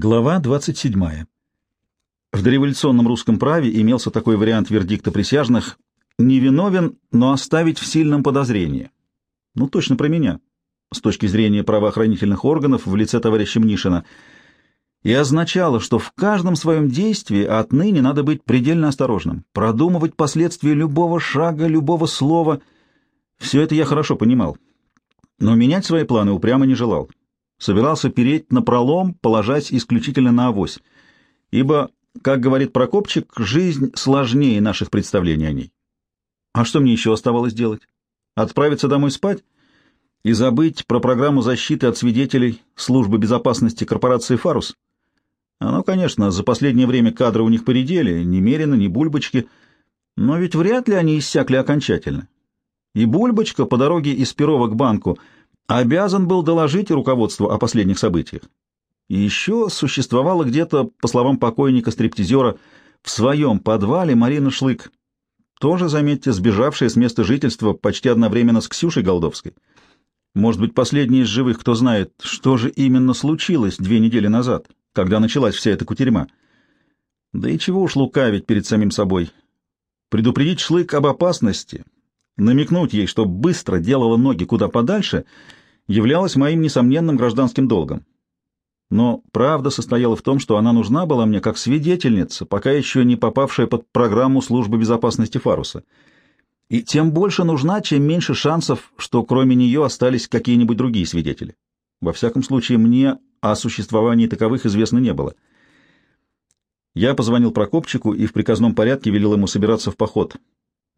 Глава 27. В дореволюционном русском праве имелся такой вариант вердикта присяжных «невиновен, но оставить в сильном подозрении». Ну, точно про меня, с точки зрения правоохранительных органов в лице товарища Мнишина, и означало, что в каждом своем действии отныне надо быть предельно осторожным, продумывать последствия любого шага, любого слова. Все это я хорошо понимал, но менять свои планы упрямо не желал собирался переть на пролом, положась исключительно на авось, ибо, как говорит Прокопчик, жизнь сложнее наших представлений о ней. А что мне еще оставалось делать? Отправиться домой спать и забыть про программу защиты от свидетелей службы безопасности корпорации «Фарус»? Оно, конечно, за последнее время кадры у них поредели, немерено, ни бульбочки, но ведь вряд ли они иссякли окончательно. И бульбочка по дороге из Перова к банку — обязан был доложить руководству о последних событиях. И еще существовала где-то, по словам покойника-стриптизера, в своем подвале Марина Шлык, тоже, заметьте, сбежавшая с места жительства почти одновременно с Ксюшей Голдовской. Может быть, последний из живых, кто знает, что же именно случилось две недели назад, когда началась вся эта кутерьма. Да и чего уж лукавить перед самим собой. Предупредить Шлык об опасности, намекнуть ей, что быстро делала ноги куда подальше — являлась моим несомненным гражданским долгом. Но правда состояла в том, что она нужна была мне как свидетельница, пока еще не попавшая под программу службы безопасности Фаруса. И тем больше нужна, чем меньше шансов, что кроме нее остались какие-нибудь другие свидетели. Во всяком случае, мне о существовании таковых известно не было. Я позвонил Прокопчику и в приказном порядке велел ему собираться в поход.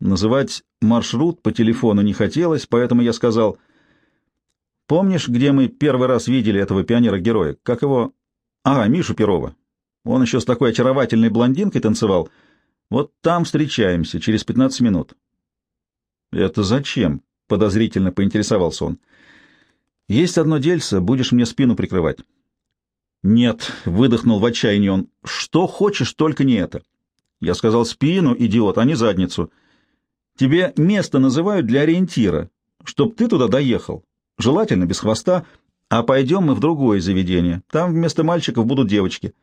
Называть маршрут по телефону не хотелось, поэтому я сказал — Помнишь, где мы первый раз видели этого пионера-героя? Как его... Ага, Мишу Перова. Он еще с такой очаровательной блондинкой танцевал. Вот там встречаемся, через пятнадцать минут. — Это зачем? — подозрительно поинтересовался он. — Есть одно дельце, будешь мне спину прикрывать. — Нет, — выдохнул в отчаянии он. — Что хочешь, только не это. Я сказал спину, идиот, а не задницу. Тебе место называют для ориентира, чтоб ты туда доехал желательно без хвоста, а пойдем мы в другое заведение. Там вместо мальчиков будут девочки.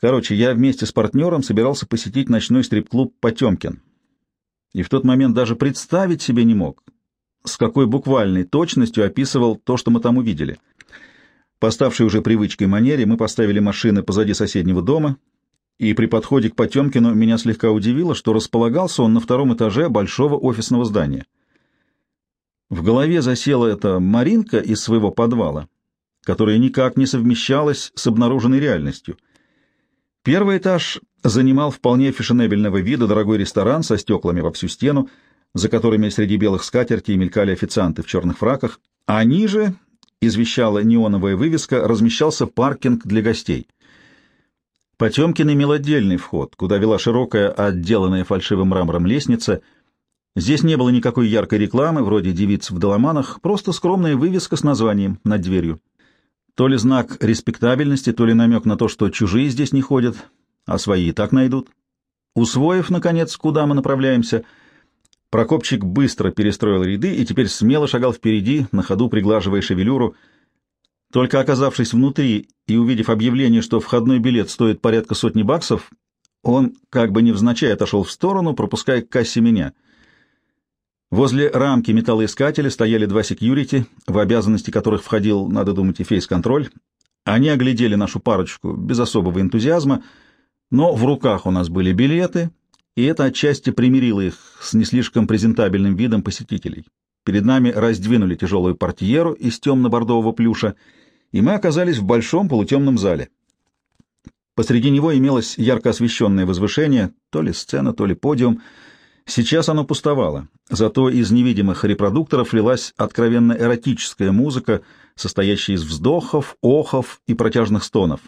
Короче, я вместе с партнером собирался посетить ночной стрип-клуб «Потемкин». И в тот момент даже представить себе не мог, с какой буквальной точностью описывал то, что мы там увидели. Поставшей уже привычкой манере, мы поставили машины позади соседнего дома, и при подходе к Потемкину меня слегка удивило, что располагался он на втором этаже большого офисного здания. В голове засела эта Маринка из своего подвала, которая никак не совмещалась с обнаруженной реальностью. Первый этаж занимал вполне фешенебельного вида дорогой ресторан со стеклами во всю стену, за которыми среди белых скатертей мелькали официанты в черных фраках, а ниже, извещала неоновая вывеска, размещался паркинг для гостей. Потемкин имел отдельный вход, куда вела широкая, отделанная фальшивым мрамором лестница — Здесь не было никакой яркой рекламы, вроде девиц в доломанах, просто скромная вывеска с названием над дверью. То ли знак респектабельности, то ли намек на то, что чужие здесь не ходят, а свои и так найдут. Усвоив, наконец, куда мы направляемся, Прокопчик быстро перестроил ряды и теперь смело шагал впереди, на ходу приглаживая шевелюру. Только оказавшись внутри и увидев объявление, что входной билет стоит порядка сотни баксов, он как бы невзначай отошел в сторону, пропуская к кассе меня — Возле рамки металлоискателя стояли два секьюрити, в обязанности которых входил, надо думать, и фейс-контроль. Они оглядели нашу парочку без особого энтузиазма, но в руках у нас были билеты, и это отчасти примирило их с не слишком презентабельным видом посетителей. Перед нами раздвинули тяжелую портьеру из темно-бордового плюша, и мы оказались в большом полутемном зале. Посреди него имелось ярко освещенное возвышение, то ли сцена, то ли подиум — Сейчас оно пустовало, зато из невидимых репродукторов лилась откровенно эротическая музыка, состоящая из вздохов, охов и протяжных стонов.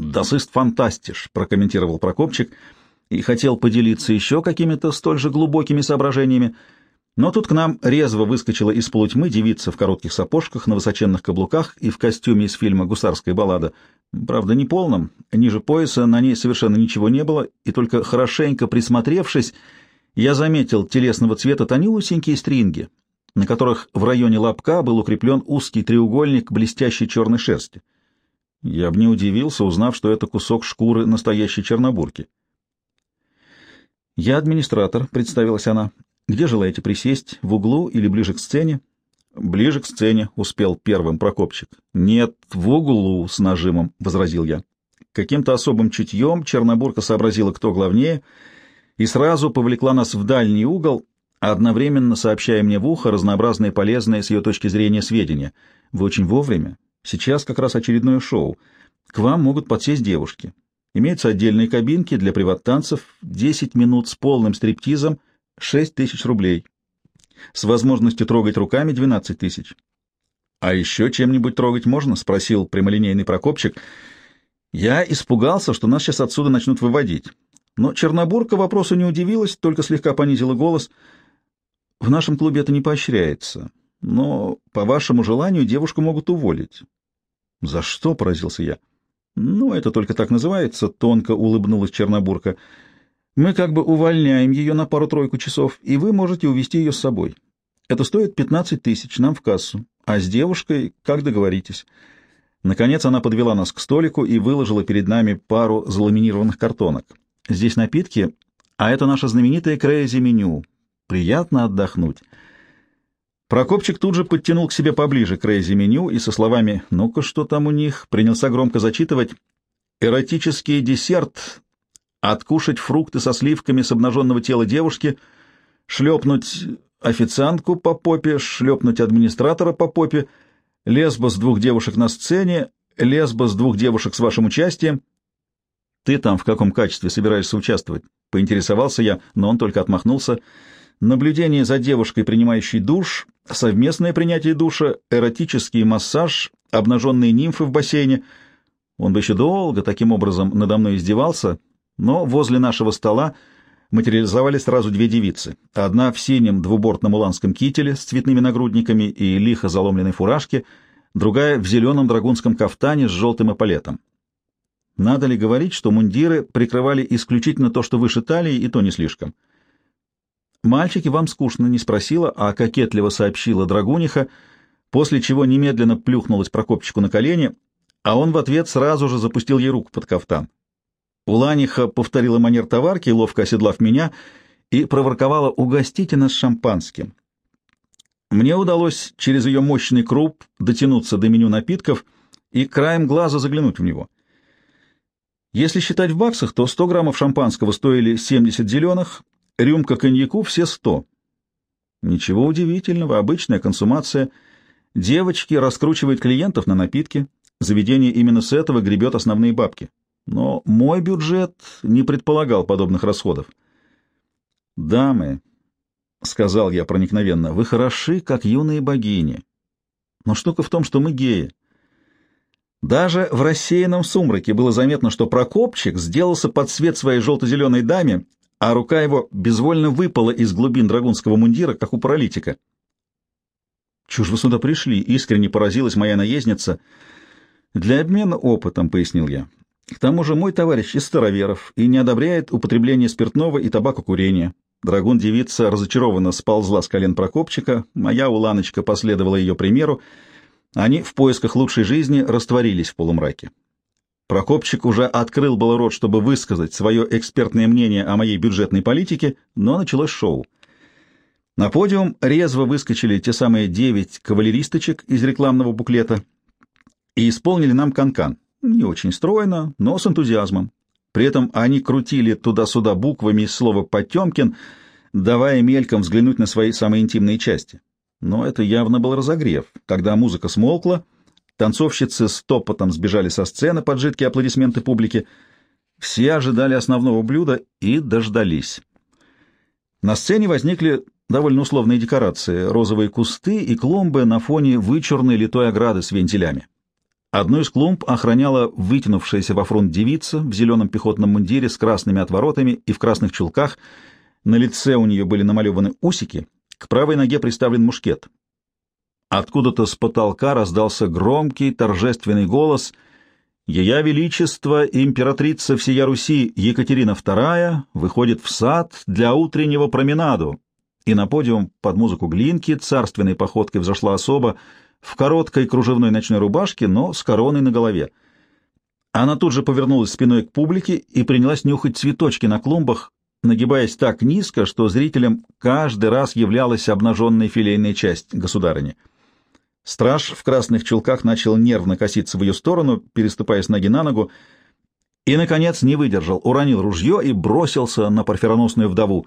«Das ist фантастиш», — прокомментировал Прокопчик, и хотел поделиться еще какими-то столь же глубокими соображениями, но тут к нам резво выскочила из полутьмы девица в коротких сапожках, на высоченных каблуках и в костюме из фильма «Гусарская баллада». Правда, не полном, ниже пояса на ней совершенно ничего не было, и только хорошенько присмотревшись, я заметил телесного цвета тонюсенькие стринги, на которых в районе лобка был укреплен узкий треугольник блестящей черной шерсти. Я бы не удивился, узнав, что это кусок шкуры настоящей чернобурки. «Я администратор», — представилась она. «Где желаете присесть? В углу или ближе к сцене?» «Ближе к сцене», — успел первым Прокопчик. «Нет, в углу», — с нажимом, — возразил я. Каким-то особым чутьем Чернобурка сообразила, кто главнее, и сразу повлекла нас в дальний угол, одновременно сообщая мне в ухо разнообразные полезные с ее точки зрения сведения. «Вы очень вовремя. Сейчас как раз очередное шоу. К вам могут подсесть девушки. Имеются отдельные кабинки для приват-танцев, 10 минут с полным стриптизом, 6 тысяч рублей. С возможностью трогать руками 12 тысяч. «А еще чем-нибудь трогать можно?» — спросил прямолинейный Прокопчик. Я испугался, что нас сейчас отсюда начнут выводить. Но Чернобурка вопросу не удивилась, только слегка понизила голос. «В нашем клубе это не поощряется, но по вашему желанию девушку могут уволить». «За что?» — поразился я. «Ну, это только так называется», — тонко улыбнулась Чернобурка. «Мы как бы увольняем ее на пару-тройку часов, и вы можете увезти ее с собой. Это стоит 15 тысяч нам в кассу, а с девушкой как договоритесь». Наконец она подвела нас к столику и выложила перед нами пару заламинированных картонок. Здесь напитки, а это наше знаменитое crazy-меню. Приятно отдохнуть. Прокопчик тут же подтянул к себе поближе crazy-меню и со словами «Ну-ка, что там у них?» принялся громко зачитывать «Эротический десерт, откушать фрукты со сливками с обнаженного тела девушки, шлепнуть официантку по попе, шлепнуть администратора по попе, лесбос двух девушек на сцене, лесбос двух девушек с вашим участием». «Ты там в каком качестве собираешься участвовать?» — поинтересовался я, но он только отмахнулся — наблюдение за девушкой, принимающей душ, совместное принятие душа, эротический массаж, обнаженные нимфы в бассейне. Он бы еще долго таким образом надо мной издевался, но возле нашего стола материализовались сразу две девицы. Одна в синем двубортном уланском кителе с цветными нагрудниками и лихо заломленной фуражке, другая в зеленом драгунском кафтане с желтым эполетом. Надо ли говорить, что мундиры прикрывали исключительно то, что выше талии, и то не слишком — Мальчики вам скучно не спросила, а кокетливо сообщила Драгуниха, после чего немедленно плюхнулась Прокопчику на колени, а он в ответ сразу же запустил ей руку под кафтан. Уланиха повторила манер товарки, ловко оседлав меня, и проворковала «Угостите нас шампанским». Мне удалось через ее мощный круп дотянуться до меню напитков и краем глаза заглянуть в него. Если считать в баксах, то 100 граммов шампанского стоили 70 зеленых, Рюмка коньяку все сто. Ничего удивительного, обычная консумация. Девочки раскручивают клиентов на напитки. Заведение именно с этого гребет основные бабки. Но мой бюджет не предполагал подобных расходов. «Дамы», — сказал я проникновенно, — «вы хороши, как юные богини. Но штука в том, что мы геи. Даже в рассеянном сумраке было заметно, что Прокопчик сделался под цвет своей желто-зеленой даме а рука его безвольно выпала из глубин драгунского мундира, как у паралитика. «Чушь вы сюда пришли?» — искренне поразилась моя наездница. «Для обмена опытом», — пояснил я. «К тому же мой товарищ из староверов и не одобряет употребление спиртного и табакокурения». Драгун-девица разочарованно сползла с колен Прокопчика, моя уланочка последовала ее примеру. Они в поисках лучшей жизни растворились в полумраке. Прокопчик уже открыл был рот, чтобы высказать свое экспертное мнение о моей бюджетной политике, но началось шоу. На подиум резво выскочили те самые девять кавалеристочек из рекламного буклета и исполнили нам канкан. -кан. Не очень стройно, но с энтузиазмом. При этом они крутили туда-сюда буквами из слова «Потемкин», давая мельком взглянуть на свои самые интимные части. Но это явно был разогрев. Когда музыка смолкла, Танцовщицы с топотом сбежали со сцены под жидкие аплодисменты публики. Все ожидали основного блюда и дождались. На сцене возникли довольно условные декорации — розовые кусты и клумбы на фоне вычурной литой ограды с вентилями. Одну из клумб охраняла вытянувшаяся во фронт девица в зеленом пехотном мундире с красными отворотами и в красных чулках. На лице у нее были намалеваны усики, к правой ноге приставлен мушкет. Откуда-то с потолка раздался громкий торжественный голос «Ея Величество, императрица всея Руси Екатерина II выходит в сад для утреннего променаду». И на подиум под музыку Глинки царственной походкой взошла особа в короткой кружевной ночной рубашке, но с короной на голове. Она тут же повернулась спиной к публике и принялась нюхать цветочки на клумбах, нагибаясь так низко, что зрителям каждый раз являлась обнаженная филейная часть государыни. Страж в красных чулках начал нервно коситься в ее сторону, переступая с ноги на ногу, и, наконец, не выдержал, уронил ружье и бросился на парфироносную вдову.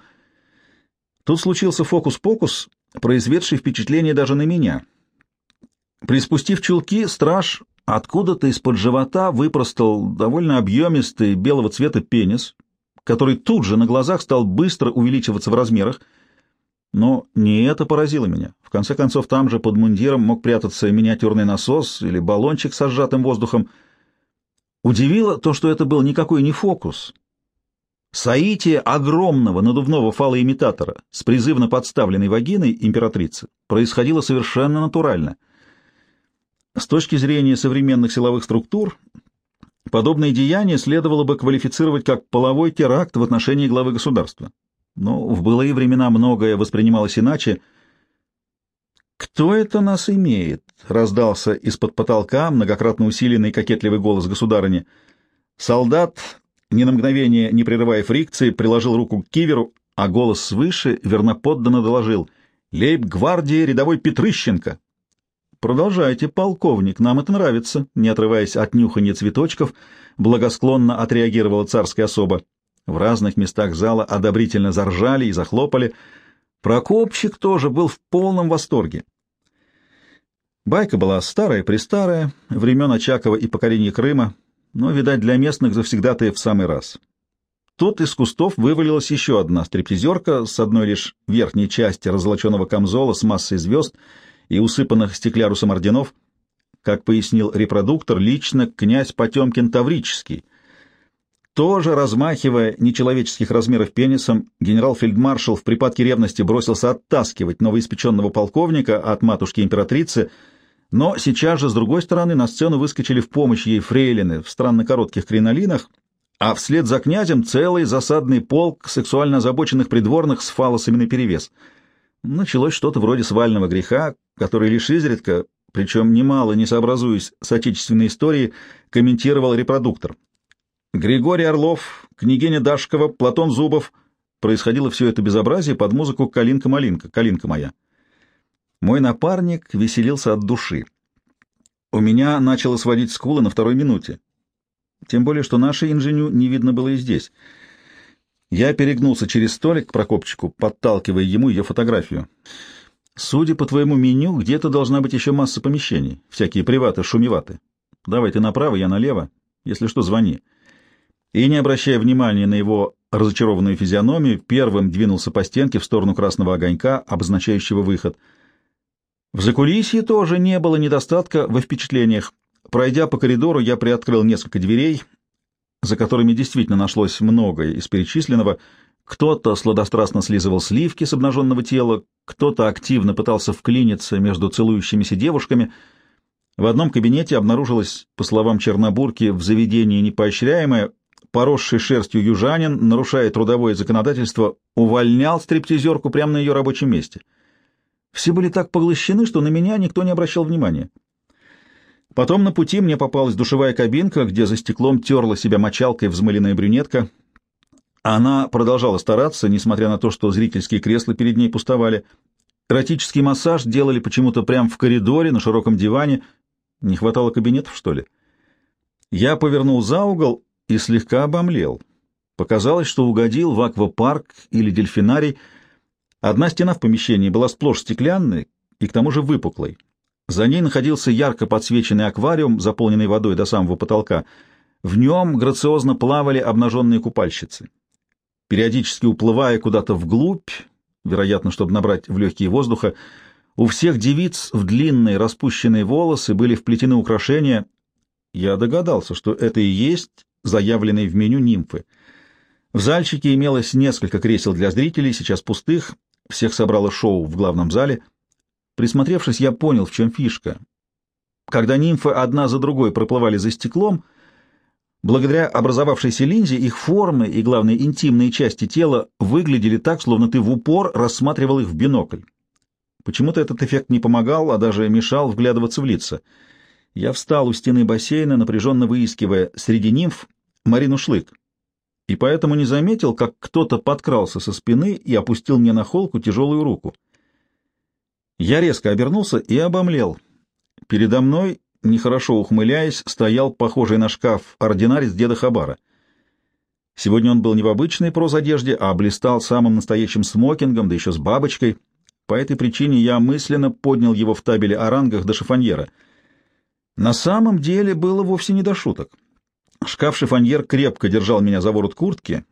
Тут случился фокус-покус, произведший впечатление даже на меня. Приспустив чулки, страж откуда-то из-под живота выпростал довольно объемистый белого цвета пенис, который тут же на глазах стал быстро увеличиваться в размерах. Но не это поразило меня. В конце концов, там же под мундиром мог прятаться миниатюрный насос или баллончик со сжатым воздухом. Удивило то, что это был никакой не фокус. Соитие огромного надувного фалоимитатора с призывно подставленной вагиной императрицы происходило совершенно натурально. С точки зрения современных силовых структур, Подобное деяние следовало бы квалифицировать как половой теракт в отношении главы государства. Но в былые времена многое воспринималось иначе. «Кто это нас имеет?» — раздался из-под потолка многократно усиленный кокетливый голос государыни. Солдат, ни на мгновение не прерывая фрикции, приложил руку к киверу, а голос свыше верноподданно доложил. «Лейб-гвардии рядовой Петрыщенко!» «Продолжайте, полковник, нам это нравится», — не отрываясь от нюханья цветочков, благосклонно отреагировала царская особа. В разных местах зала одобрительно заржали и захлопали. Прокопчик тоже был в полном восторге. Байка была старая-престарая, времен Очакова и покорения Крыма, но, видать, для местных завсегдатая в самый раз. Тут из кустов вывалилась еще одна стриптизерка с одной лишь верхней части разлоченного камзола с массой звезд — и усыпанных стеклярусом орденов, как пояснил репродуктор, лично князь Потемкин Таврический. Тоже размахивая нечеловеческих размеров пенисом, генерал-фельдмаршал в припадке ревности бросился оттаскивать новоиспеченного полковника от матушки-императрицы, но сейчас же, с другой стороны, на сцену выскочили в помощь ей фрейлины в странно коротких кринолинах, а вслед за князем целый засадный полк сексуально озабоченных придворных с фалосами наперевес — Началось что-то вроде свального греха, который лишь изредка, причем немало не сообразуясь с отечественной историей, комментировал репродуктор. Григорий Орлов, княгиня Дашкова, Платон Зубов. Происходило все это безобразие под музыку «Калинка-малинка», «Калинка моя». Мой напарник веселился от души. У меня начало сводить скулы на второй минуте. Тем более, что нашей инженю не видно было и здесь — я перегнулся через столик к Прокопчику, подталкивая ему ее фотографию. Судя по твоему меню, где-то должна быть еще масса помещений. Всякие приваты, шумеваты. Давай ты направо, я налево. Если что, звони. И, не обращая внимания на его разочарованную физиономию, первым двинулся по стенке в сторону красного огонька, обозначающего выход. В закулисье тоже не было недостатка во впечатлениях. Пройдя по коридору, я приоткрыл несколько дверей — за которыми действительно нашлось многое из перечисленного, кто-то сладострастно слизывал сливки с обнаженного тела, кто-то активно пытался вклиниться между целующимися девушками. В одном кабинете обнаружилось, по словам Чернобурки, в заведении непоощряемое, поросший шерстью южанин, нарушая трудовое законодательство, увольнял стриптизерку прямо на ее рабочем месте. Все были так поглощены, что на меня никто не обращал внимания. Потом на пути мне попалась душевая кабинка, где за стеклом терла себя мочалкой взмыленная брюнетка. Она продолжала стараться, несмотря на то, что зрительские кресла перед ней пустовали. Эротический массаж делали почему-то прямо в коридоре, на широком диване. Не хватало кабинетов, что ли? Я повернул за угол и слегка обомлел. Показалось, что угодил в аквапарк или дельфинарий. Одна стена в помещении была сплошь стеклянной и к тому же выпуклой. За ней находился ярко подсвеченный аквариум, заполненный водой до самого потолка. В нем грациозно плавали обнаженные купальщицы. Периодически уплывая куда-то вглубь, вероятно, чтобы набрать в легкие воздуха, у всех девиц в длинные распущенные волосы были вплетены украшения. Я догадался, что это и есть заявленные в меню нимфы. В зальчике имелось несколько кресел для зрителей, сейчас пустых, всех собрало шоу в главном зале — Присмотревшись, я понял, в чем фишка. Когда нимфы одна за другой проплывали за стеклом, благодаря образовавшейся линзе их формы и, главное, интимные части тела выглядели так, словно ты в упор рассматривал их в бинокль. Почему-то этот эффект не помогал, а даже мешал вглядываться в лица. Я встал у стены бассейна, напряженно выискивая среди нимф Марину Шлык, и поэтому не заметил, как кто-то подкрался со спины и опустил мне на холку тяжелую руку. Я резко обернулся и обомлел. Передо мной, нехорошо ухмыляясь, стоял похожий на шкаф ординарец деда Хабара. Сегодня он был не в обычной прозодежде, а блистал самым настоящим смокингом, да еще с бабочкой. По этой причине я мысленно поднял его в табеле о рангах до шифоньера. На самом деле было вовсе не до шуток. Шкаф-шифоньер крепко держал меня за ворот куртки,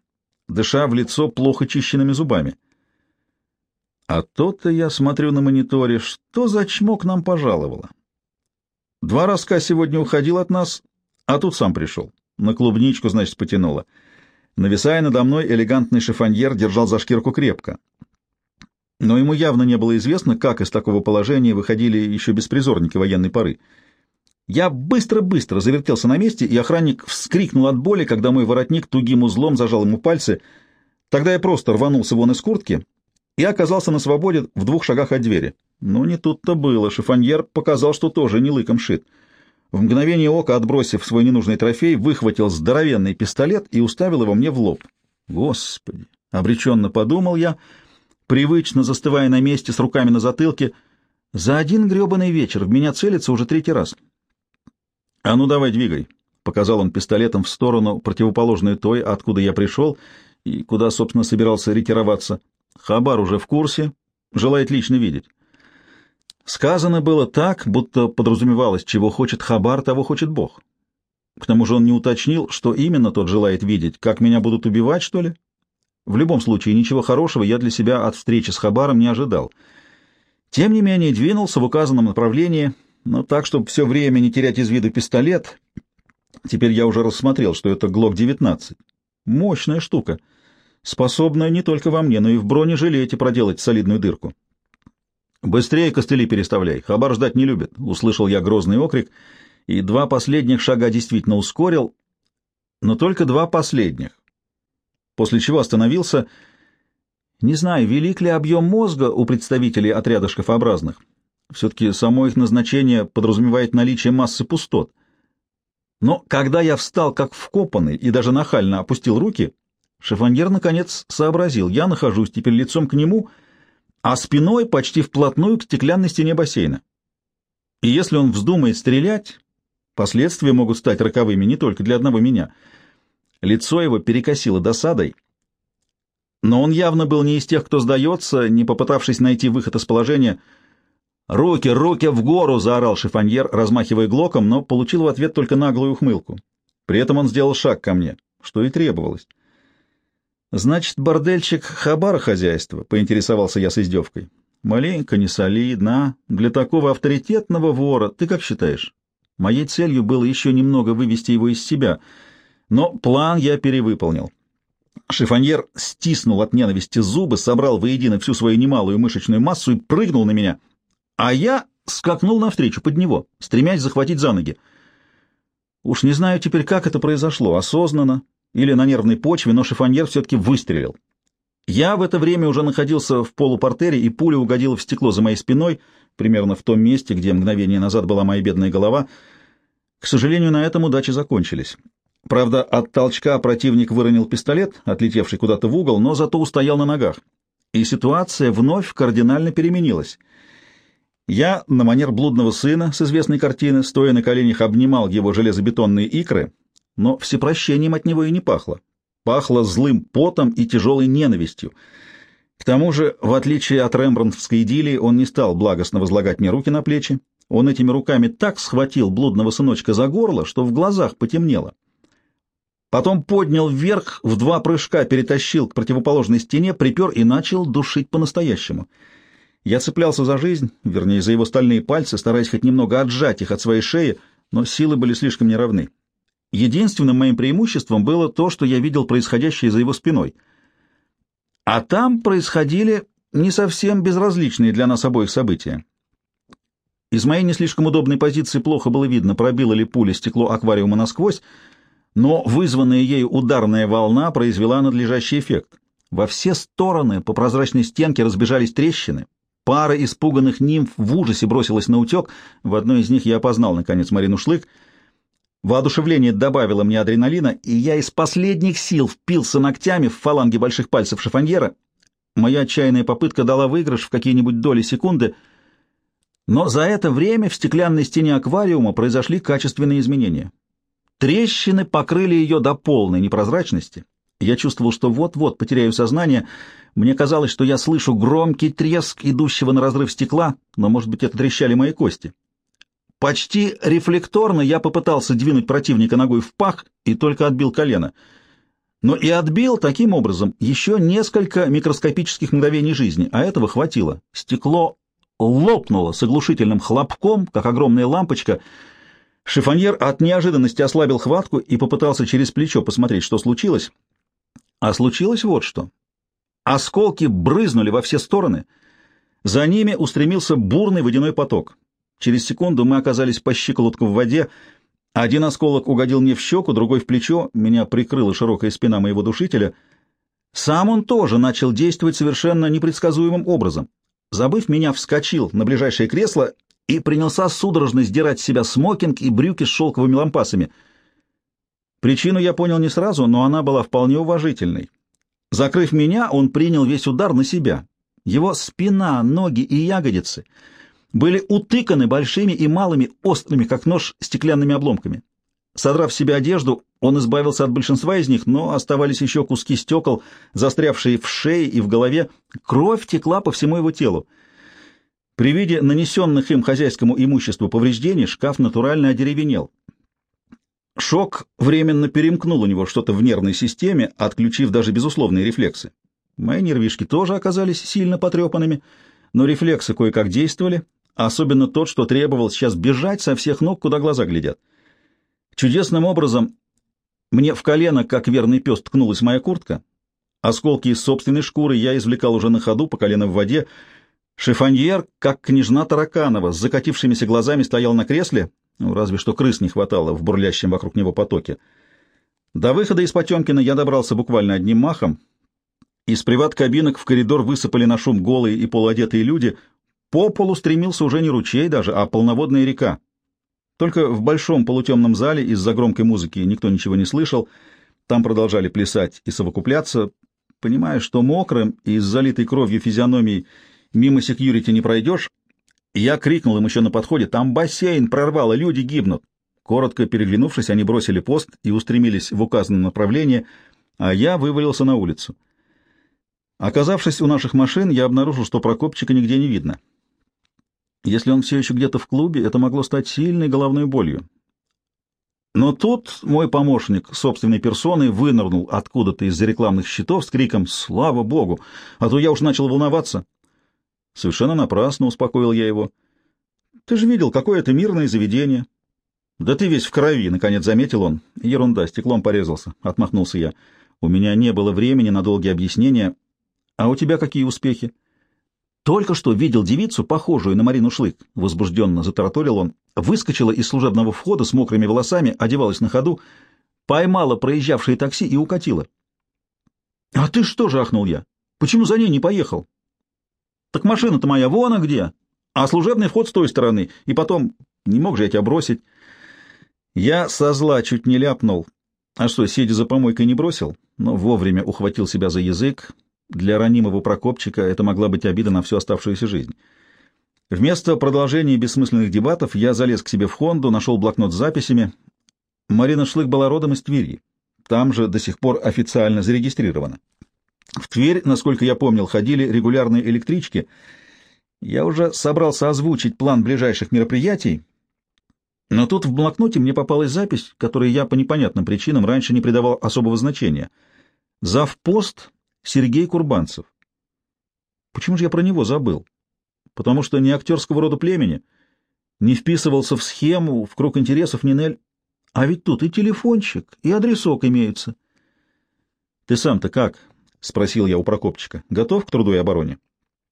дыша в лицо плохо чищенными зубами. А то-то я смотрю на мониторе, что за чмок нам пожаловало. Два разка сегодня уходил от нас, а тут сам пришел. На клубничку, значит, потянуло. Нависая надо мной, элегантный шифоньер держал за шкирку крепко. Но ему явно не было известно, как из такого положения выходили еще беспризорники военной поры. Я быстро-быстро завертелся на месте, и охранник вскрикнул от боли, когда мой воротник тугим узлом зажал ему пальцы. Тогда я просто рванулся вон из куртки и оказался на свободе в двух шагах от двери. Но не тут-то было. Шифоньер показал, что тоже не лыком шит. В мгновение ока, отбросив свой ненужный трофей, выхватил здоровенный пистолет и уставил его мне в лоб. Господи! Обреченно подумал я, привычно застывая на месте с руками на затылке. За один гребаный вечер в меня целится уже третий раз. — А ну давай, двигай! — показал он пистолетом в сторону, противоположную той, откуда я пришел и куда, собственно, собирался ретироваться. Хабар уже в курсе, желает лично видеть. Сказано было так, будто подразумевалось, чего хочет Хабар, того хочет Бог. К тому же он не уточнил, что именно тот желает видеть, как меня будут убивать, что ли? В любом случае, ничего хорошего я для себя от встречи с Хабаром не ожидал. Тем не менее, двинулся в указанном направлении, но так, чтобы все время не терять из виду пистолет. Теперь я уже рассмотрел, что это ГЛОК-19. Мощная штука, способная не только во мне, но и в бронежилете проделать солидную дырку. «Быстрее костыли переставляй, хабар ждать не любит», — услышал я грозный окрик, и два последних шага действительно ускорил, но только два последних, после чего остановился. Не знаю, велик ли объем мозга у представителей отряда шкафообразных. Все-таки само их назначение подразумевает наличие массы пустот. Но когда я встал как вкопанный и даже нахально опустил руки, шифоньер наконец сообразил, я нахожусь теперь лицом к нему — а спиной почти вплотную к стеклянной стене бассейна. И если он вздумает стрелять, последствия могут стать роковыми не только для одного меня. Лицо его перекосило досадой, но он явно был не из тех, кто сдается, не попытавшись найти выход из положения. «Руки, руки в гору!» — заорал шифоньер, размахивая глоком, но получил в ответ только наглую ухмылку. При этом он сделал шаг ко мне, что и требовалось. «Значит, бордельчик хабара хозяйства?» — поинтересовался я с издевкой. «Маленько, не солидно. Для такого авторитетного вора, ты как считаешь?» Моей целью было еще немного вывести его из себя, но план я перевыполнил. Шифоньер стиснул от ненависти зубы, собрал воедино всю свою немалую мышечную массу и прыгнул на меня, а я скакнул навстречу под него, стремясь захватить за ноги. Уж не знаю теперь, как это произошло, осознанно или на нервной почве, но шифоньер все-таки выстрелил. Я в это время уже находился в полупортере, и пуля угодила в стекло за моей спиной, примерно в том месте, где мгновение назад была моя бедная голова. К сожалению, на этом удачи закончились. Правда, от толчка противник выронил пистолет, отлетевший куда-то в угол, но зато устоял на ногах. И ситуация вновь кардинально переменилась. Я, на манер блудного сына с известной картины, стоя на коленях, обнимал его железобетонные икры — но всепрощением от него и не пахло. Пахло злым потом и тяжелой ненавистью. К тому же, в отличие от рембрандтовской идиллии, он не стал благостно возлагать мне руки на плечи. Он этими руками так схватил блудного сыночка за горло, что в глазах потемнело. Потом поднял вверх, в два прыжка перетащил к противоположной стене, припер и начал душить по-настоящему. Я цеплялся за жизнь, вернее, за его стальные пальцы, стараясь хоть немного отжать их от своей шеи, но силы были слишком неравны. Единственным моим преимуществом было то, что я видел происходящее за его спиной. А там происходили не совсем безразличные для нас обоих события. Из моей не слишком удобной позиции плохо было видно, пробила ли пуля стекло аквариума насквозь, но вызванная ею ударная волна произвела надлежащий эффект. Во все стороны по прозрачной стенке разбежались трещины, Пара испуганных нимф в ужасе бросилась на утек. В одной из них я опознал, наконец, Марину Шлык. Воодушевление добавило мне адреналина, и я из последних сил впился ногтями в фаланги больших пальцев шифоньера. Моя отчаянная попытка дала выигрыш в какие-нибудь доли секунды, но за это время в стеклянной стене аквариума произошли качественные изменения. Трещины покрыли ее до полной непрозрачности. Я чувствовал, что вот-вот потеряю сознание. Мне казалось, что я слышу громкий треск идущего на разрыв стекла, но, может быть, это трещали мои кости. Почти рефлекторно я попытался двинуть противника ногой в пах и только отбил колено. Но и отбил таким образом еще несколько микроскопических мгновений жизни, а этого хватило. Стекло лопнуло с оглушительным хлопком, как огромная лампочка. Шифоньер от неожиданности ослабил хватку и попытался через плечо посмотреть, что случилось. А случилось вот что. Осколки брызнули во все стороны. За ними устремился бурный водяной поток. Через секунду мы оказались по щиколотку в воде. Один осколок угодил мне в щеку, другой в плечо. Меня прикрыла широкая спина моего душителя. Сам он тоже начал действовать совершенно непредсказуемым образом. Забыв меня, вскочил на ближайшее кресло и принялся судорожно сдирать с себя смокинг и брюки с шелковыми лампасами. Причину я понял не сразу, но она была вполне уважительной. Закрыв меня, он принял весь удар на себя. Его спина, ноги и ягодицы — были утыканы большими и малыми, острыми, как нож, стеклянными обломками. Содрав с себя одежду, он избавился от большинства из них, но оставались еще куски стекол, застрявшие в шее и в голове. Кровь текла по всему его телу. При виде нанесенных им хозяйскому имуществу повреждений шкаф натурально одеревенел. Шок временно перемкнул у него что-то в нервной системе, отключив даже безусловные рефлексы. Мои нервишки тоже оказались сильно потрепанными, но рефлексы кое-как действовали, особенно тот, что требовал сейчас бежать со всех ног, куда глаза глядят. Чудесным образом мне в колено, как верный пес, ткнулась моя куртка. Осколки из собственной шкуры я извлекал уже на ходу, по колено в воде. Шифоньер, как княжна Тараканова, с закатившимися глазами стоял на кресле, ну, разве что крыс не хватало в бурлящем вокруг него потоке. До выхода из Потемкина я добрался буквально одним махом. Из приват-кабинок в коридор высыпали на шум голые и полуодетые люди — по полу стремился уже не ручей даже, а полноводная река. Только в большом полутемном зале из-за громкой музыки никто ничего не слышал. Там продолжали плясать и совокупляться. Понимая, что мокрым и с залитой кровью физиономией мимо секьюрити не пройдешь, я крикнул им еще на подходе, «Там бассейн прорвало, люди гибнут!» Коротко переглянувшись, они бросили пост и устремились в указанное направление, а я вывалился на улицу. Оказавшись у наших машин, я обнаружил, что Прокопчика нигде не видно. Если он все еще где-то в клубе, это могло стать сильной головной болью. Но тут мой помощник собственной персоной вынырнул откуда-то из-за рекламных щитов с криком «Слава Богу!», а то я уж начал волноваться. Совершенно напрасно успокоил я его. «Ты же видел, какое это мирное заведение!» «Да ты весь в крови!» — наконец заметил он. «Ерунда, стеклом порезался», — отмахнулся я. «У меня не было времени на долгие объяснения. А у тебя какие успехи?» Только что видел девицу, похожую на Марину Шлык. Возбужденно затараторил он. Выскочила из служебного входа с мокрыми волосами, одевалась на ходу, поймала проезжавшее такси и укатила. — А ты что же, — ахнул я, — почему за ней не поехал? — Так машина-то моя вон а где, а служебный вход с той стороны, и потом не мог же я тебя бросить. Я со зла чуть не ляпнул. А что, сидя за помойкой, не бросил? Но вовремя ухватил себя за язык, для ранимого Прокопчика это могла быть обида на всю оставшуюся жизнь. Вместо продолжения бессмысленных дебатов я залез к себе в Хонду, нашел блокнот с записями. Марина Шлык была родом из Твери. Там же до сих пор официально зарегистрирована. В Тверь, насколько я помнил, ходили регулярные электрички. Я уже собрался озвучить план ближайших мероприятий, но тут в блокноте мне попалась запись, которой я по непонятным причинам раньше не придавал особого значения. Завпост Сергей Курбанцев. Почему же я про него забыл? Потому что не актерского рода племени, не вписывался в схему, в круг интересов Нинель. А ведь тут и телефончик, и адресок имеются. — Ты сам-то как? — спросил я у Прокопчика. — Готов к труду и обороне?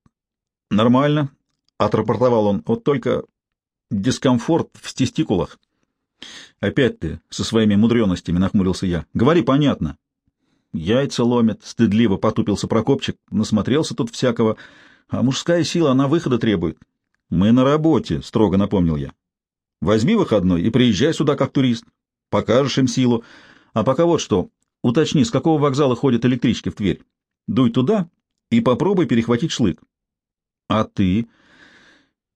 — Нормально, — отрапортовал он. — Вот только дискомфорт в тестикулах. — Опять ты со своими мудренностями, — нахмурился я. — Говори понятно. Яйца ломит, стыдливо потупился Прокопчик, насмотрелся тут всякого. А мужская сила, она выхода требует. Мы на работе, строго напомнил я. Возьми выходной и приезжай сюда как турист. Покажешь им силу. А пока вот что. Уточни, с какого вокзала ходят электрички в Тверь. Дуй туда и попробуй перехватить шлык. А ты?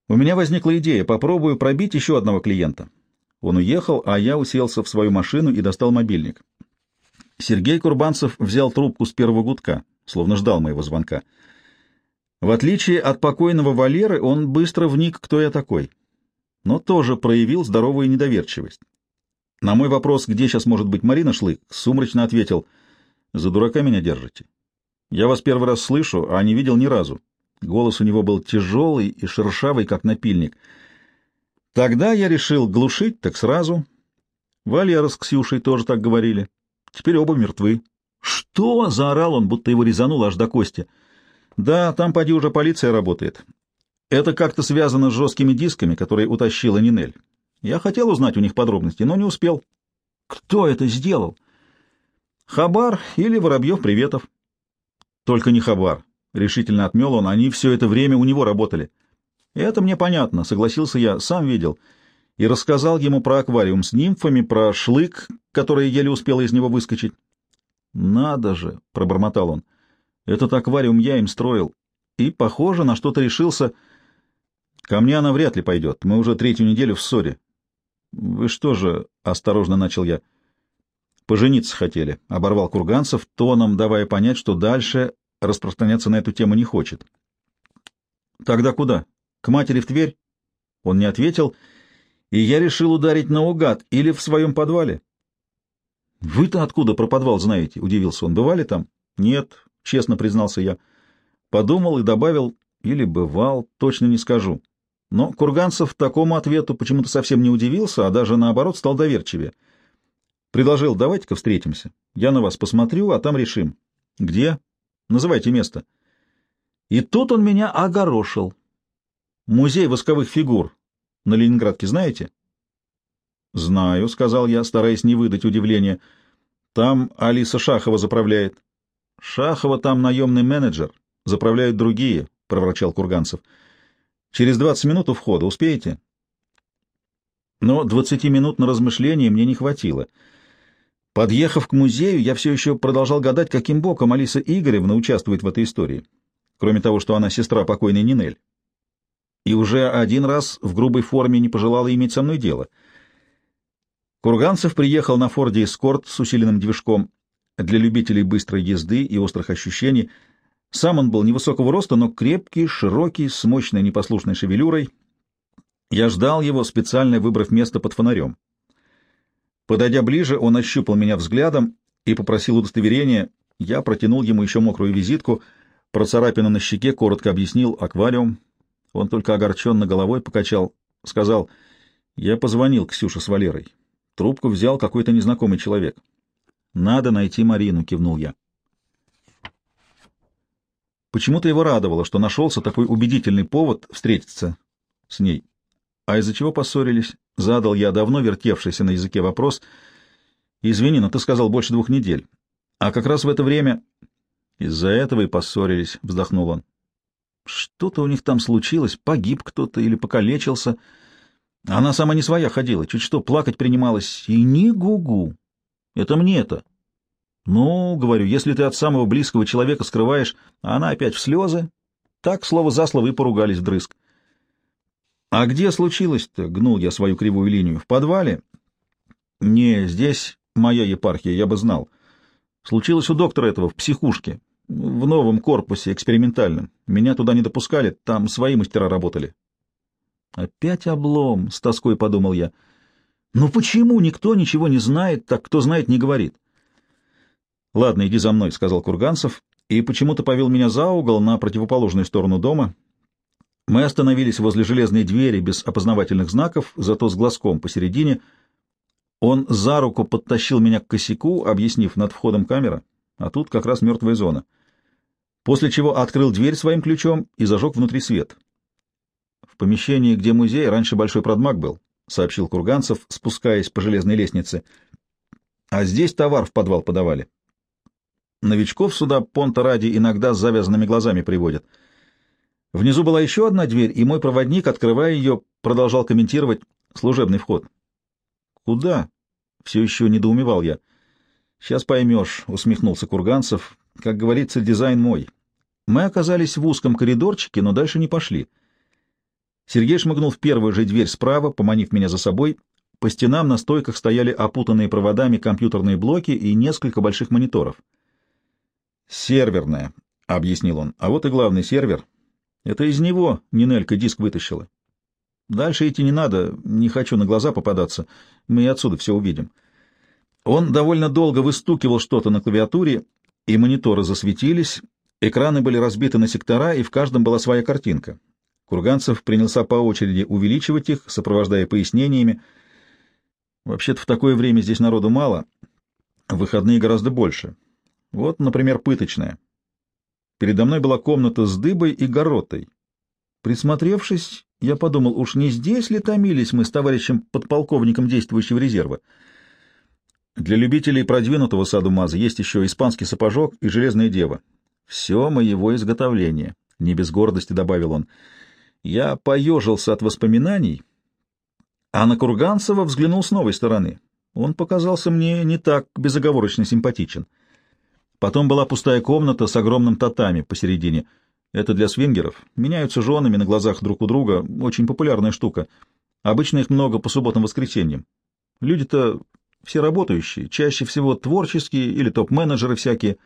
У меня возникла идея. Попробую пробить еще одного клиента. Он уехал, а я уселся в свою машину и достал мобильник. Сергей Курбанцев взял трубку с первого гудка, словно ждал моего звонка. В отличие от покойного Валеры, он быстро вник, кто я такой, но тоже проявил здоровую недоверчивость. На мой вопрос, где сейчас может быть Марина Шлык, сумрачно ответил, «За дурака меня держите. Я вас первый раз слышу, а не видел ни разу». Голос у него был тяжелый и шершавый, как напильник. Тогда я решил глушить, так сразу. Валера с Ксюшей тоже так говорили. Теперь оба мертвы. «Что?» — заорал он, будто его резануло аж до кости. «Да, там, поди, уже полиция работает. Это как-то связано с жесткими дисками, которые утащила Нинель. Я хотел узнать у них подробности, но не успел». «Кто это сделал?» «Хабар или Воробьев-Приветов». «Только не Хабар», — решительно отмел он, — «они все это время у него работали». «Это мне понятно», — согласился я, — «сам видел» и рассказал ему про аквариум с нимфами, про шлык, который еле успела из него выскочить. «Надо же!» — пробормотал он. «Этот аквариум я им строил. И, похоже, на что-то решился. Ко мне она вряд ли пойдет. Мы уже третью неделю в ссоре». «Вы что же?» — осторожно начал я. «Пожениться хотели», — оборвал Курганцев, тоном давая понять, что дальше распространяться на эту тему не хочет. «Тогда куда? К матери в Тверь?» Он не ответил, — и я решил ударить наугад или в своем подвале. — Вы-то откуда про подвал знаете? — удивился он. — Бывали там? — Нет, — честно признался я. Подумал и добавил, или бывал, точно не скажу. Но Курганцев такому ответу почему-то совсем не удивился, а даже наоборот стал доверчивее. Предложил, давайте-ка встретимся. Я на вас посмотрю, а там решим. Где? Называйте место. И тут он меня огорошил. Музей восковых фигур на Ленинградке знаете? — Знаю, — сказал я, стараясь не выдать удивления. — Там Алиса Шахова заправляет. — Шахова там наемный менеджер, заправляют другие, — проворчал Курганцев. — Через двадцать минут у входа успеете? Но двадцати минут на размышление мне не хватило. Подъехав к музею, я все еще продолжал гадать, каким боком Алиса Игоревна участвует в этой истории, кроме того, что она сестра покойной Нинель и уже один раз в грубой форме не пожелала иметь со мной дело. Курганцев приехал на Форде Эскорт с усиленным движком для любителей быстрой езды и острых ощущений. Сам он был невысокого роста, но крепкий, широкий, с мощной непослушной шевелюрой. Я ждал его, специально выбрав место под фонарем. Подойдя ближе, он ощупал меня взглядом и попросил удостоверения. Я протянул ему еще мокрую визитку, про царапину на щеке коротко объяснил аквариум, он только огорченно головой покачал, сказал, «Я позвонил Ксюше с Валерой. Трубку взял какой-то незнакомый человек. Надо найти Марину», — кивнул я. Почему-то его радовало, что нашелся такой убедительный повод встретиться с ней. А из-за чего поссорились? Задал я давно вертевшийся на языке вопрос. Извини, но ты сказал больше двух недель. А как раз в это время... Из-за этого и поссорились, вздохнул он. Что-то у них там случилось, погиб кто-то или покалечился. Она сама не своя ходила, чуть что плакать принималась. И ни гугу. Это мне-то. Ну, говорю, если ты от самого близкого человека скрываешь, а она опять в слезы. Так, слово за слово, и поругались вдрызг. А где случилось-то? Гнул я свою кривую линию. В подвале? Не, здесь моя епархия, я бы знал. Случилось у доктора этого в психушке в новом корпусе, экспериментальном. Меня туда не допускали, там свои мастера работали. Опять облом, с тоской подумал я. Ну почему никто ничего не знает, так кто знает, не говорит? Ладно, иди за мной, сказал Курганцев, и почему-то повел меня за угол на противоположную сторону дома. Мы остановились возле железной двери без опознавательных знаков, зато с глазком посередине. Он за руку подтащил меня к косяку, объяснив над входом камера, а тут как раз мертвая зона после чего открыл дверь своим ключом и зажег внутри свет. В помещении, где музей, раньше большой продмаг был, — сообщил Курганцев, спускаясь по железной лестнице. А здесь товар в подвал подавали. Новичков сюда понта ради иногда с завязанными глазами приводят. Внизу была еще одна дверь, и мой проводник, открывая ее, продолжал комментировать служебный вход. «Куда?» — все еще недоумевал я. «Сейчас поймешь», — усмехнулся Курганцев. «Как говорится, дизайн мой. Мы оказались в узком коридорчике, но дальше не пошли». Сергей шмыгнул в первую же дверь справа, поманив меня за собой. По стенам на стойках стояли опутанные проводами компьютерные блоки и несколько больших мониторов. «Серверная», — объяснил он. «А вот и главный сервер. Это из него Нинелька диск вытащила. Дальше идти не надо, не хочу на глаза попадаться. Мы и отсюда все увидим». Он довольно долго выстукивал что-то на клавиатуре, и мониторы засветились, экраны были разбиты на сектора, и в каждом была своя картинка. Курганцев принялся по очереди увеличивать их, сопровождая пояснениями. Вообще-то в такое время здесь народу мало, в выходные гораздо больше. Вот, например, пыточная. Передо мной была комната с дыбой и горотой. Присмотревшись, я подумал, уж не здесь ли томились мы с товарищем подполковником действующего резерва. Для любителей продвинутого саду Маза есть еще испанский сапожок и железная дева. Все моего изготовления, — не без гордости добавил он. Я поежился от воспоминаний, а на Курганцева взглянул с новой стороны. Он показался мне не так безоговорочно симпатичен. Потом была пустая комната с огромным татами посередине. Это для свингеров. Меняются женами на глазах друг у друга. Очень популярная штука. Обычно их много по субботам-воскресеньям. Люди-то все работающие, чаще всего творческие или топ-менеджеры всякие.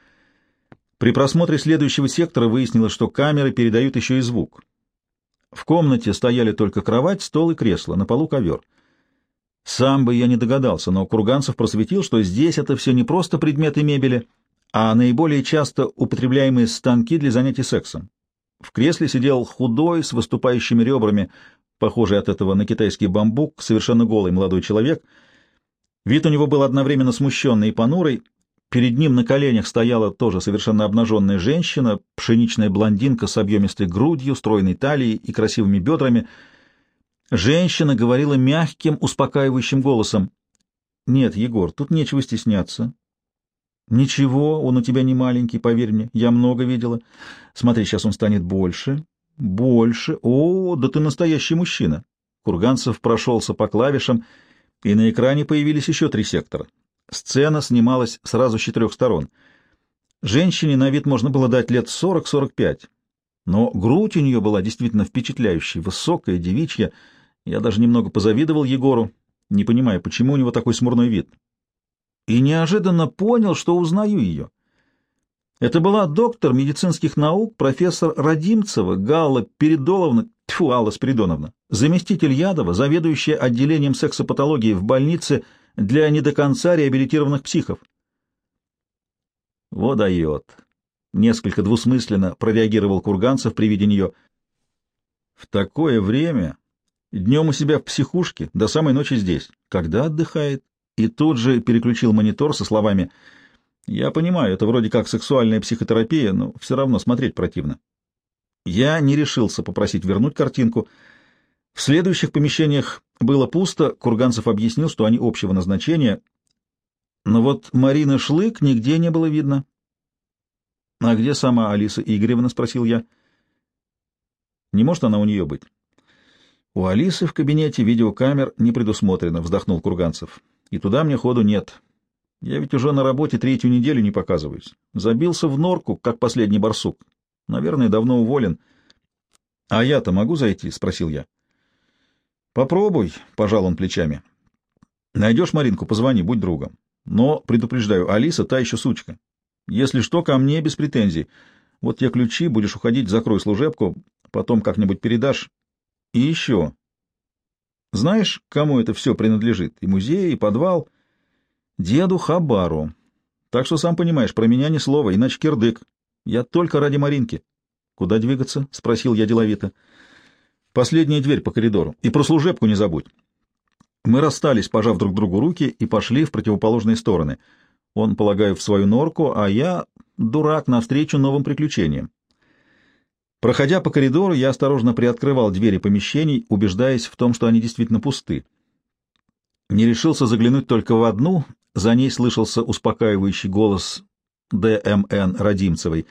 При просмотре следующего сектора выяснилось, что камеры передают еще и звук. В комнате стояли только кровать, стол и кресло, на полу ковер. Сам бы я не догадался, но Курганцев просветил, что здесь это все не просто предметы мебели, а наиболее часто употребляемые станки для занятий сексом. В кресле сидел худой, с выступающими ребрами, похожий от этого на китайский бамбук, совершенно голый молодой человек. Вид у него был одновременно смущенный и понурый, Перед ним на коленях стояла тоже совершенно обнаженная женщина, пшеничная блондинка с объемистой грудью, стройной талией и красивыми бедрами. Женщина говорила мягким, успокаивающим голосом. «Нет, Егор, тут нечего стесняться. Ничего, он у тебя не маленький, поверь мне, я много видела. Смотри, сейчас он станет больше, больше. О, да ты настоящий мужчина!» Курганцев прошелся по клавишам, и на экране появились еще три сектора. Сцена снималась сразу с четырех сторон. Женщине на вид можно было дать лет 40-45, но грудь у нее была действительно впечатляющей, высокая, девичья. Я даже немного позавидовал Егору, не понимая, почему у него такой смурной вид. И неожиданно понял, что узнаю ее. Это была доктор медицинских наук, профессор Радимцева, Галла Передоловна, тьфу, Алла Спиридоновна, заместитель Ядова, заведующая отделением сексопатологии в больнице для не до конца реабилитированных психов. «Вот дает!» — несколько двусмысленно прореагировал Курганцев при виде нее. «В такое время днем у себя в психушке, до самой ночи здесь. Когда отдыхает?» И тут же переключил монитор со словами «Я понимаю, это вроде как сексуальная психотерапия, но все равно смотреть противно». Я не решился попросить вернуть картинку — в следующих помещениях было пусто, Курганцев объяснил, что они общего назначения, но вот Марины Шлык нигде не было видно. — А где сама Алиса Игоревна? — спросил я. — Не может она у нее быть? — У Алисы в кабинете видеокамер не предусмотрено, — вздохнул Курганцев. — И туда мне ходу нет. Я ведь уже на работе третью неделю не показываюсь. Забился в норку, как последний барсук. Наверное, давно уволен. — А я-то могу зайти? — спросил я. — Попробуй, — пожал он плечами. Найдешь Маринку, позвони, будь другом. Но, предупреждаю, Алиса та еще сучка. Если что, ко мне без претензий. Вот те ключи, будешь уходить, закрой служебку, потом как-нибудь передашь. И еще. Знаешь, кому это все принадлежит? И музей, и подвал. Деду Хабару. Так что, сам понимаешь, про меня ни слова, иначе кирдык. Я только ради Маринки. Куда двигаться? — спросил я деловито. — Последняя дверь по коридору. И про служебку не забудь. Мы расстались, пожав друг другу руки, и пошли в противоположные стороны. Он, полагаю, в свою норку, а я, дурак, навстречу новым приключениям. Проходя по коридору, я осторожно приоткрывал двери помещений, убеждаясь в том, что они действительно пусты. Не решился заглянуть только в одну, за ней слышался успокаивающий голос ДМН Родимцевой.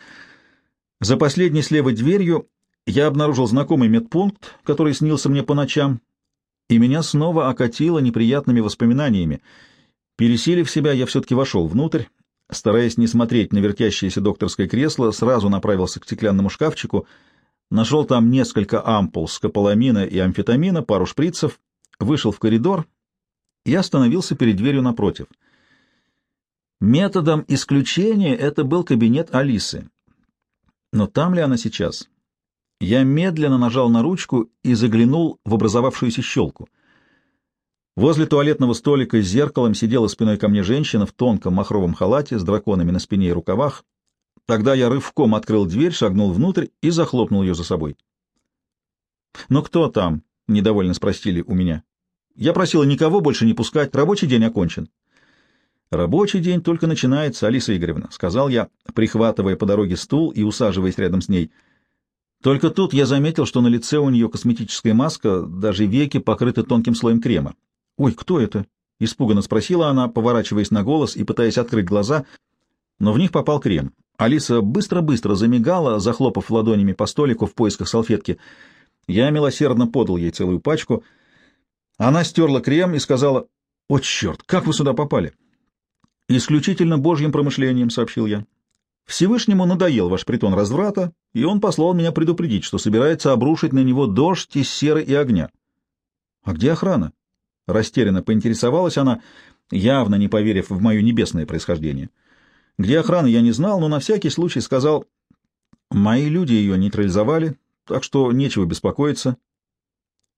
За последней слева дверью Я обнаружил знакомый медпункт, который снился мне по ночам, и меня снова окатило неприятными воспоминаниями. Пересилив себя, я все-таки вошел внутрь. Стараясь не смотреть на вертящееся докторское кресло, сразу направился к стеклянному шкафчику, нашел там несколько ампул скополамина и амфетамина, пару шприцев, вышел в коридор и остановился перед дверью напротив. Методом исключения это был кабинет Алисы. Но там ли она сейчас? Я медленно нажал на ручку и заглянул в образовавшуюся щелку. Возле туалетного столика с зеркалом сидела спиной ко мне женщина в тонком махровом халате с драконами на спине и рукавах. Тогда я рывком открыл дверь, шагнул внутрь и захлопнул ее за собой. «Но кто там?» — недовольно спросили у меня. «Я просила никого больше не пускать, рабочий день окончен». «Рабочий день только начинается, Алиса Игоревна», — сказал я, прихватывая по дороге стул и усаживаясь рядом с ней. Только тут я заметил, что на лице у нее косметическая маска, даже веки покрыты тонким слоем крема. «Ой, кто это?» — испуганно спросила она, поворачиваясь на голос и пытаясь открыть глаза, но в них попал крем. Алиса быстро-быстро замигала, захлопав ладонями по столику в поисках салфетки. Я милосердно подал ей целую пачку. Она стерла крем и сказала, «О, черт, как вы сюда попали?» «Исключительно божьим промышлением», — сообщил я. «Всевышнему надоел ваш притон разврата, и он послал меня предупредить, что собирается обрушить на него дождь из серы и огня». «А где охрана?» Растерянно поинтересовалась она, явно не поверив в мое небесное происхождение. Где охрана, я не знал, но на всякий случай сказал, «Мои люди ее нейтрализовали, так что нечего беспокоиться».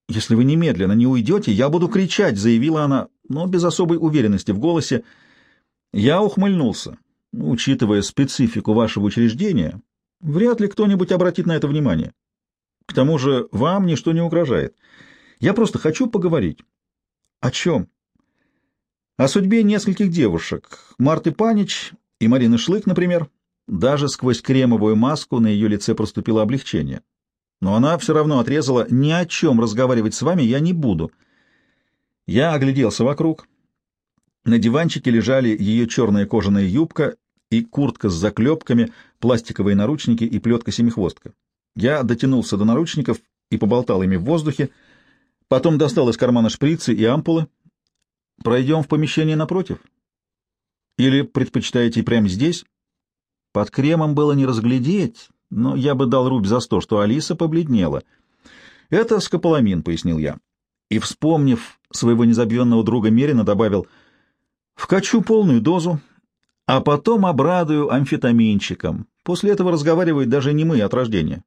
«Если вы немедленно не уйдете, я буду кричать», — заявила она, но без особой уверенности в голосе. Я ухмыльнулся. Учитывая специфику вашего учреждения, вряд ли кто-нибудь обратит на это внимание. К тому же вам ничто не угрожает. Я просто хочу поговорить. О чем? О судьбе нескольких девушек. Марты Панич и Марины Шлык, например. Даже сквозь кремовую маску на ее лице проступило облегчение. Но она все равно отрезала «ни о чем разговаривать с вами я не буду». Я огляделся вокруг. На диванчике лежали ее черная кожаная юбка и куртка с заклепками, пластиковые наручники и плетка-семихвостка. Я дотянулся до наручников и поболтал ими в воздухе, Потом достал из кармана шприцы и ампулы. Пройдем в помещение напротив? Или предпочитаете прямо здесь? Под кремом было не разглядеть, но я бы дал рубь за сто, что Алиса побледнела. Это скополамин, — пояснил я. И, вспомнив своего незабвенного друга Мерина, добавил, вкачу полную дозу, а потом обрадую амфетаминчиком. После этого разговаривают даже не мы от рождения.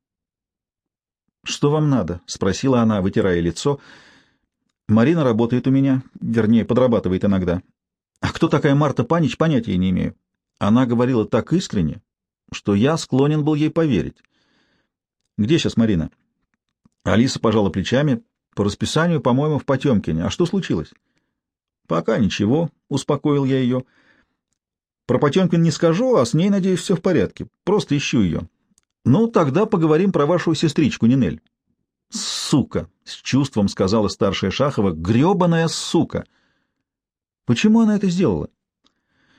«Что вам надо?» — спросила она, вытирая лицо. «Марина работает у меня, вернее, подрабатывает иногда. А кто такая Марта Панич, понятия не имею. Она говорила так искренне, что я склонен был ей поверить. Где сейчас Марина?» Алиса пожала плечами. «По расписанию, по-моему, в Потемкине. А что случилось?» «Пока ничего», — успокоил я ее. «Про Потемкин не скажу, а с ней, надеюсь, все в порядке. Просто ищу ее. «Ну, тогда поговорим про вашу сестричку, Нинель». «Сука!» — с чувством сказала старшая Шахова. «Гребаная сука!» «Почему она это сделала?»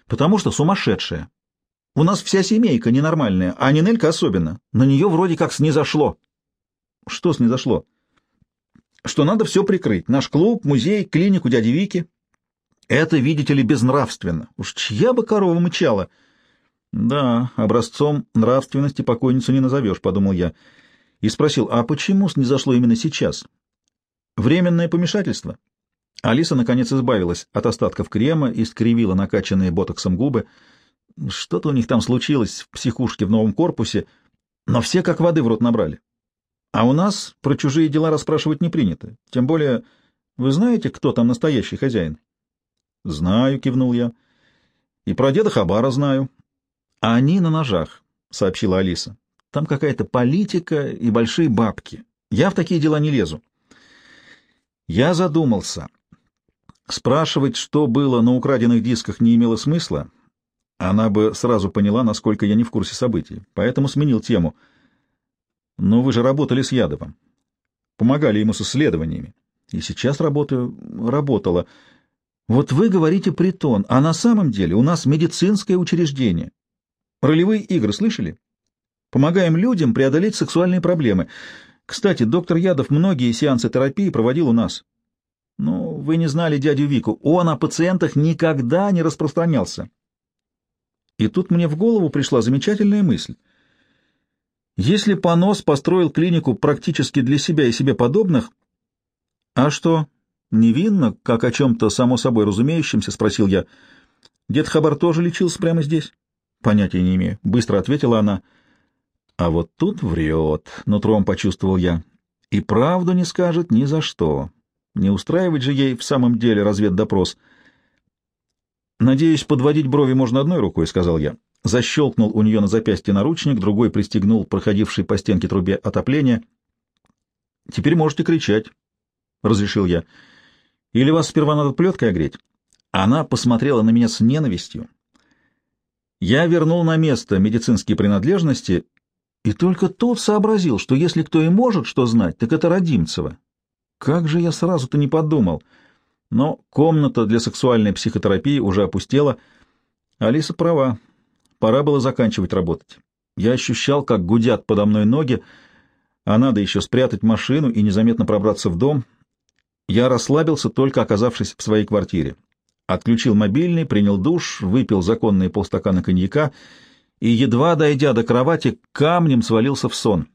«Потому что сумасшедшая. У нас вся семейка ненормальная, а Нинелька особенно. На нее вроде как снизошло». «Что снизошло?» «Что надо все прикрыть. Наш клуб, музей, клинику дяди Вики. Это, видите ли, безнравственно. Уж чья бы корова мычала!» Да, образцом нравственности покойницу не назовешь, — подумал я. И спросил, а почему снизошло именно сейчас? Временное помешательство? Алиса, наконец, избавилась от остатков крема и скривила накачанные ботоксом губы. Что-то у них там случилось в психушке в новом корпусе, но все как воды в рот набрали. А у нас про чужие дела расспрашивать не принято. Тем более, вы знаете, кто там настоящий хозяин? — Знаю, — кивнул я. — И про деда Хабара знаю. А они на ножах, — сообщила Алиса. Там какая-то политика и большие бабки. Я в такие дела не лезу. Я задумался. Спрашивать, что было на украденных дисках, не имело смысла. Она бы сразу поняла, насколько я не в курсе событий. Поэтому сменил тему. Но вы же работали с Ядовым. Помогали ему с исследованиями. И сейчас работаю. Работала. Вот вы говорите притон, а на самом деле у нас медицинское учреждение. Ролевые игры слышали? Помогаем людям преодолеть сексуальные проблемы. Кстати, доктор Ядов многие сеансы терапии проводил у нас. Ну, вы не знали дядю Вику. Он о пациентах никогда не распространялся. И тут мне в голову пришла замечательная мысль. Если Понос построил клинику практически для себя и себе подобных... — А что, невинно, как о чем-то само собой разумеющемся? — спросил я. — Дед Хабар тоже лечился прямо здесь? — Понятия не имею. Быстро ответила она. — А вот тут врет, — нутром почувствовал я. — И правду не скажет ни за что. Не устраивать же ей в самом деле разведдопрос. — Надеюсь, подводить брови можно одной рукой, — сказал я защелкнул у нее на запястье наручник, другой пристегнул проходивший по стенке трубе отопления. «Теперь можете кричать», — разрешил я. «Или вас сперва надо плеткой огреть?» Она посмотрела на меня с ненавистью. Я вернул на место медицинские принадлежности и только тут сообразил, что если кто и может что знать, так это Родимцева. Как же я сразу-то не подумал. Но комната для сексуальной психотерапии уже опустела. Алиса права. Пора было заканчивать работать. Я ощущал, как гудят подо мной ноги, а надо еще спрятать машину и незаметно пробраться в дом. Я расслабился, только оказавшись в своей квартире. Отключил мобильный, принял душ, выпил законные полстакана коньяка и, едва дойдя до кровати, камнем свалился в сон.